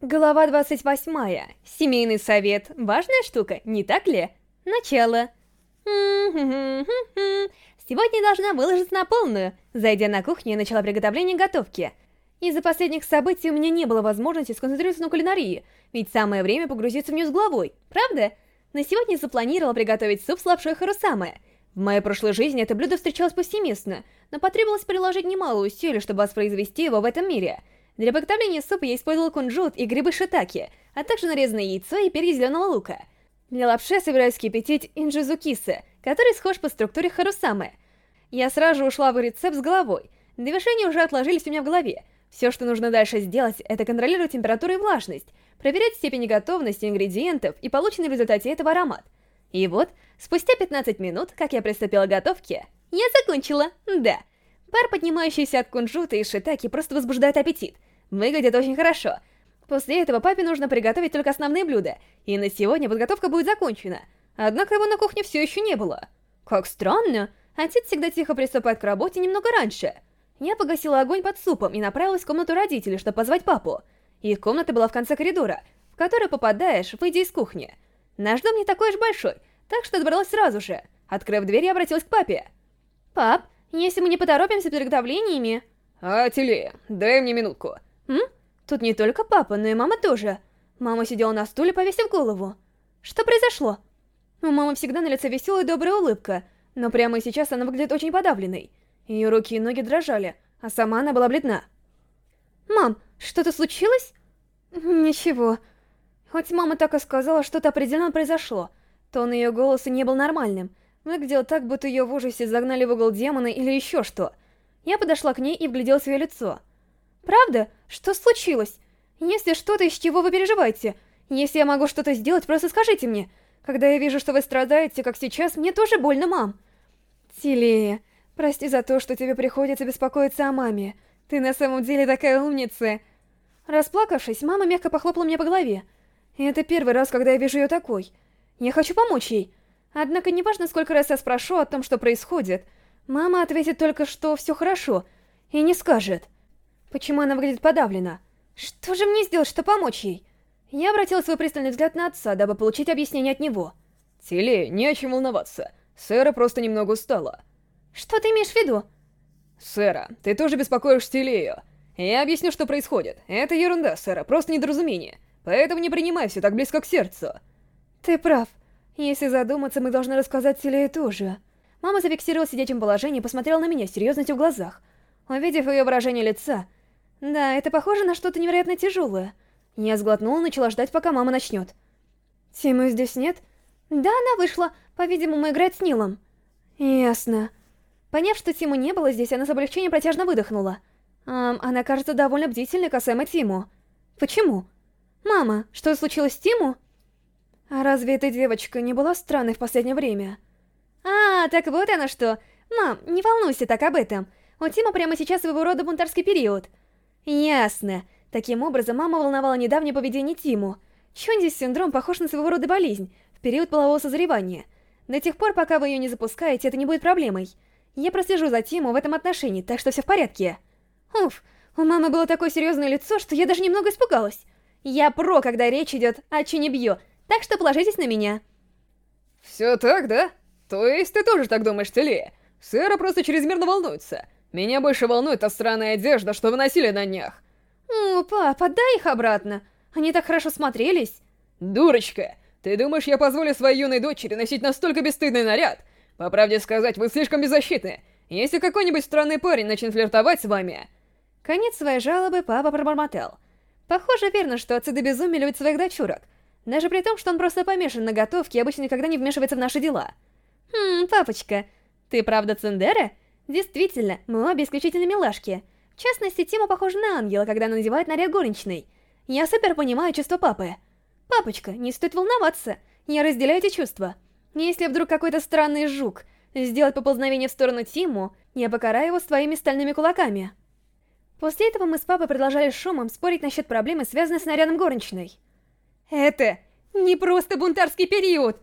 Глава 28. Семейный совет. Важная штука, не так ли? Начало. Сегодня должна выложиться на полную. Зайдя на кухню, я начала приготовление готовки. Из-за последних событий у меня не было возможности сконцентрироваться на кулинарии, ведь самое время погрузиться в нее с головой, правда? На сегодня запланировала приготовить суп с лапшой харусамы. В моей прошлой жизни это блюдо встречалось повсеместно, но потребовалось приложить немало усилий, чтобы воспроизвести его в этом мире — для приготовления супа я использовала кунжут и грибы шитаки, а также нарезанное яйцо и перья зеленого лука. Для лапши я собираюсь кипятить инджизукисы, который схож по структуре харусамы. Я сразу ушла в рецепт с головой. Движения уже отложились у меня в голове. Все, что нужно дальше сделать, это контролировать температуру и влажность, проверять степень готовности ингредиентов и полученный в результате этого аромат. И вот, спустя 15 минут, как я приступила к готовке, я закончила, да. Пар, поднимающийся от кунжута и шитаки, просто возбуждает аппетит. Выглядит очень хорошо. После этого папе нужно приготовить только основные блюда, и на сегодня подготовка будет закончена. Однако его на кухне все еще не было. Как странно, отец всегда тихо приступает к работе немного раньше. Я погасила огонь под супом и направилась в комнату родителей, чтобы позвать папу. Их комната была в конце коридора, в который попадаешь, выйдя из кухни. Наш дом не такой уж большой, так что добралась сразу же. Открыв дверь, я обратилась к папе. «Пап, если мы не поторопимся с приготовлениями...» «А, Телея, дай мне минутку». М? Тут не только папа, но и мама тоже. Мама сидела на стуле, повесив голову. Что произошло? У мамы всегда на лице веселая добрая улыбка, но прямо сейчас она выглядит очень подавленной. Ее руки и ноги дрожали, а сама она была бледна. «Мам, что-то случилось?» «Ничего. Хоть мама так и сказала, что-то определенно произошло, тон ее голоса не был нормальным. Выглядел так, будто ее в ужасе загнали в угол демона или еще что. Я подошла к ней и вглядела в свое лицо. Правда? Что случилось? Если что-то, из чего вы переживаете, если я могу что-то сделать, просто скажите мне. Когда я вижу, что вы страдаете, как сейчас, мне тоже больно, мам. Тилея, прости за то, что тебе приходится беспокоиться о маме. Ты на самом деле такая умница. Расплакавшись, мама мягко похлопала меня по голове. Это первый раз, когда я вижу ее такой. Я хочу помочь ей. Однако неважно, сколько раз я спрошу о том, что происходит, мама ответит только, что все хорошо, и не скажет. Почему она выглядит подавлена? Что же мне сделать, чтобы помочь ей? Я обратил свой пристальный взгляд на отца, дабы получить объяснение от него. Тилли, не о чем волноваться. Сэра просто немного устала. Что ты имеешь в виду? Сэра, ты тоже беспокоишь Тилею. Я объясню, что происходит. Это ерунда, Сэра, просто недоразумение. Поэтому не принимай все так близко к сердцу. Ты прав. Если задуматься, мы должны рассказать Тилее тоже. Мама зафиксировала сидячем положении и посмотрела на меня с серьезностью в глазах. Увидев ее выражение лица, да, это похоже на что-то невероятно тяжелое. Я сглотнула и начала ждать, пока мама начнет. Тимы здесь нет? Да, она вышла. По-видимому, играть с Нилом. Ясно. Поняв, что Тиму не было здесь, она с облегчением протяжно выдохнула. Эм, она кажется довольно бдительной касаемо Тиму. Почему? Мама, что случилось с Тиму? А разве эта девочка не была странной в последнее время? А, так вот она что. Мам, не волнуйся так об этом. У Тима прямо сейчас своего рода бунтарский период. Ясно. Таким образом, мама волновала недавнее поведение Тиму. Чонди-синдром похож на своего рода болезнь в период полового созревания. До тех пор, пока вы ее не запускаете, это не будет проблемой. Я прослежу за Тиму в этом отношении, так что все в порядке. Уф, у мамы было такое серьезное лицо, что я даже немного испугалась. Я про, когда речь идет о Чинебьё, так что положитесь на меня. Все так, да? То есть ты тоже так думаешь, Телея? Сэра просто чрезмерно волнуется. Меня больше волнует та странная одежда, что вы носили на днях. О, пап, отдай их обратно. Они так хорошо смотрелись. Дурочка, ты думаешь, я позволю своей юной дочери носить настолько бесстыдный наряд? По правде сказать, вы слишком беззащитны. Если какой-нибудь странный парень начнет флиртовать с вами... Конец своей жалобы папа пробормотал. Похоже, верно, что отцы до безумия любят своих дочурок. Даже при том, что он просто помешан на готовке и обычно никогда не вмешивается в наши дела. Хм, папочка, ты правда Цендера? Действительно, мы обе исключительно милашки. В частности, Тима похожа на ангела, когда она надевает наряд горничной. Я супер понимаю чувства папы. Папочка, не стоит волноваться, я разделяю эти чувства. Если вдруг какой-то странный жук сделает поползновение в сторону Тиму, я покараю его своими стальными кулаками. После этого мы с папой продолжали шумом спорить насчет проблемы, связанной с нарядом горничной. Это не просто бунтарский период!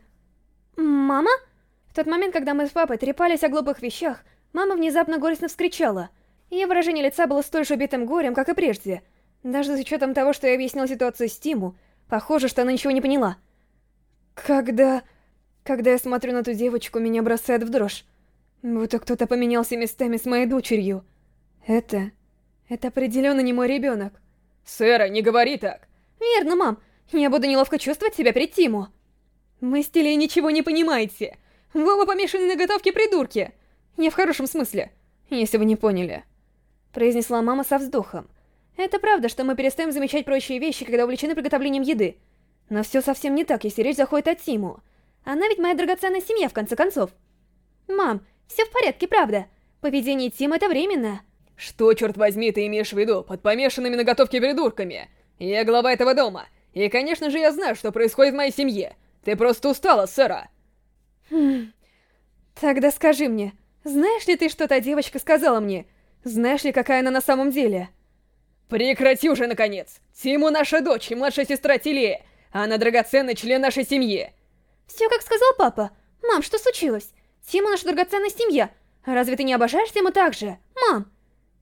Мама? В тот момент, когда мы с папой трепались о глупых вещах, Мама внезапно горестно вскричала. Ее выражение лица было столь же убитым горем, как и прежде. Даже с учетом того, что я объяснил ситуацию с Тиму, похоже, что она ничего не поняла. Когда... Когда я смотрю на эту девочку, меня бросает в дрожь. Будто кто-то поменялся местами с моей дочерью. Это... Это определенно не мой ребенок. Сэра, не говори так. Верно, мам. Я буду неловко чувствовать себя перед Тиму. Мы с Телей ничего не понимаете. Вы оба помешаны на готовке придурки. Не в хорошем смысле, если вы не поняли. Произнесла мама со вздохом. Это правда, что мы перестаем замечать прочие вещи, когда увлечены приготовлением еды. Но все совсем не так, если речь заходит о Тиму. Она ведь моя драгоценная семья, в конце концов. Мам, все в порядке, правда. Поведение Тима это временно. Что, черт возьми, ты имеешь в виду под помешанными на готовке придурками? Я глава этого дома, и, конечно же, я знаю, что происходит в моей семье. Ты просто устала, Сэра. Хм. Тогда скажи мне, знаешь ли ты, что та девочка сказала мне? Знаешь ли, какая она на самом деле? Прекрати уже, наконец! Тиму наша дочь и младшая сестра Тилея. Она драгоценный член нашей семьи. Все как сказал папа. Мам, что случилось? Тима наша драгоценная семья. Разве ты не обожаешь Тиму так же? Мам!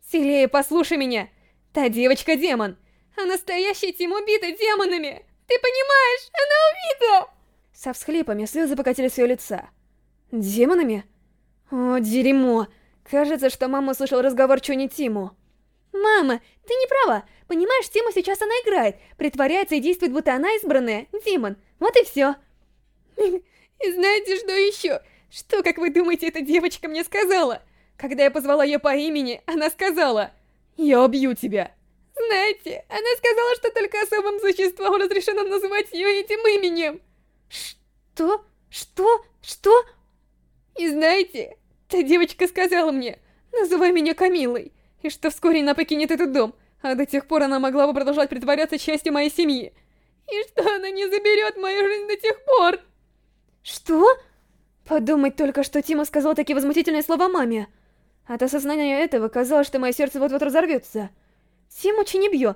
Тилея, послушай меня. Та девочка-демон. А настоящий Тим убита демонами. Ты понимаешь? Она убита! Со всхлипами слезы покатились с ее лица. Демонами? О, дерьмо. Кажется, что мама услышала разговор Чуни Тиму. «Мама, ты не права. Понимаешь, Тима сейчас она играет, притворяется и действует, будто она избранная, демон. Вот и все». «И знаете, что еще? Что, как вы думаете, эта девочка мне сказала? Когда я позвала ее по имени, она сказала, «Я убью тебя». Знаете, она сказала, что только особым существам разрешено называть ее этим именем. Что? Что? Что? И знаете, та девочка сказала мне, называй меня Камилой и что вскоре она покинет этот дом, а до тех пор она могла бы продолжать притворяться частью моей семьи. И что она не заберет мою жизнь до тех пор. Что? Подумать только, что Тима сказал такие возмутительные слова маме. От осознания этого казалось, что мое сердце вот-вот разорвется. Тиму Чинебьё,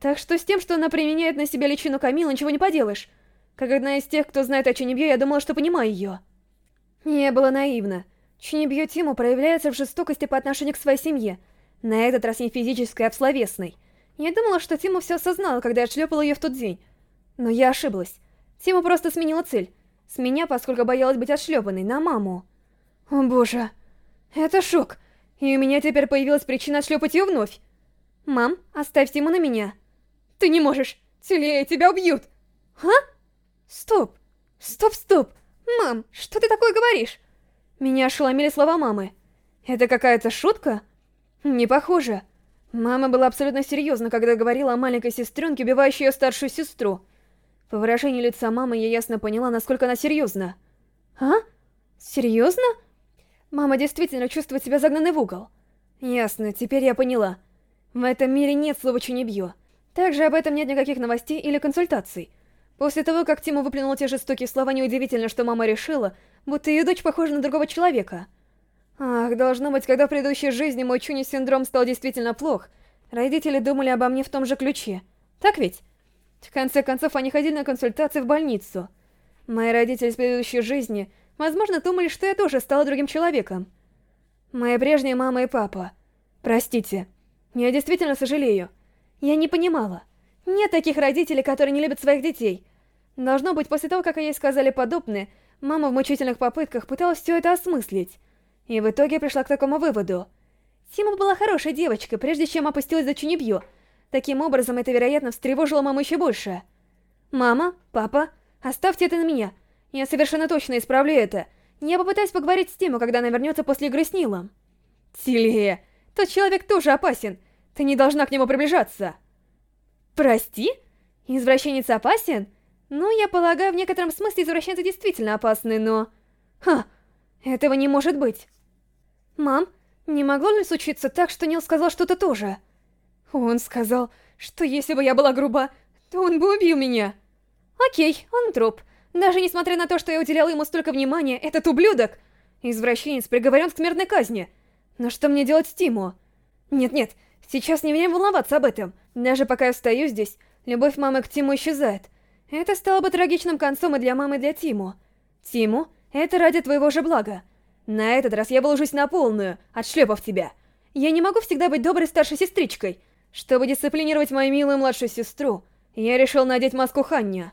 так что с тем, что она применяет на себя личину Камилы, ничего не поделаешь. Как одна из тех, кто знает о Чинебьё, я думала, что понимаю ее. Не было наивно. Чинебьё Тиму проявляется в жестокости по отношению к своей семье, на этот раз не физической, а в словесной. Я думала, что Тима все осознала, когда я шлепала ее в тот день. Но я ошиблась. Тима просто сменила цель. С меня, поскольку боялась быть отшлепанной, на маму. О боже. Это шок. И у меня теперь появилась причина отшлепать ее вновь. Мам, оставь Тиму на меня. Ты не можешь. Телея, тебя убьют. А? Стоп. Стоп, стоп. Мам, что ты такое говоришь? Меня ошеломили слова мамы. Это какая-то шутка? Не похоже. Мама была абсолютно серьезна, когда говорила о маленькой сестренке, убивающей ее старшую сестру. По выражению лица мамы я ясно поняла, насколько она серьезна. А? Серьезно? Мама действительно чувствует себя загнанной в угол. Ясно, теперь я поняла. В этом мире нет слова «чунебьё». Также об этом нет никаких новостей или консультаций. После того, как Тима выплюнула те жестокие слова, неудивительно, что мама решила, будто ее дочь похожа на другого человека. Ах, должно быть, когда в предыдущей жизни мой Чуни-синдром стал действительно плох, родители думали обо мне в том же ключе. Так ведь? В конце концов, они ходили на консультации в больницу. Мои родители из предыдущей жизни, возможно, думали, что я тоже стала другим человеком. Моя прежняя мама и папа. Простите. Я действительно сожалею. Я не понимала. Нет таких родителей, которые не любят своих детей. Должно быть, после того, как ей сказали подобное, мама в мучительных попытках пыталась все это осмыслить. И в итоге пришла к такому выводу. Тима была хорошей девочкой, прежде чем опустилась за Чунибью. Таким образом, это, вероятно, встревожило маму еще больше. «Мама, папа, оставьте это на меня. Я совершенно точно исправлю это. Я попытаюсь поговорить с Тиму, когда она вернется после игры с Нилом». «Тилея, тот человек тоже опасен. Ты не должна к нему приближаться». «Прости? Извращенец опасен? Ну, я полагаю, в некотором смысле извращенцы действительно опасны, но...» «Ха, этого не может быть». «Мам, не могло ли случиться так, что Нил сказал что-то тоже?» «Он сказал, что если бы я была груба, то он бы убил меня». «Окей, он труп. Даже несмотря на то, что я уделяла ему столько внимания, этот ублюдок...» Извращенец приговорен к смертной казни. Но что мне делать с Тиму? Нет-нет, сейчас не время волноваться об этом. Даже пока я стою здесь, любовь мамы к Тиму исчезает. Это стало бы трагичным концом и для мамы, и для Тиму. Тиму, это ради твоего же блага. На этот раз я выложусь на полную, отшлепав тебя. Я не могу всегда быть доброй старшей сестричкой. Чтобы дисциплинировать мою милую младшую сестру, я решил надеть маску Ханни.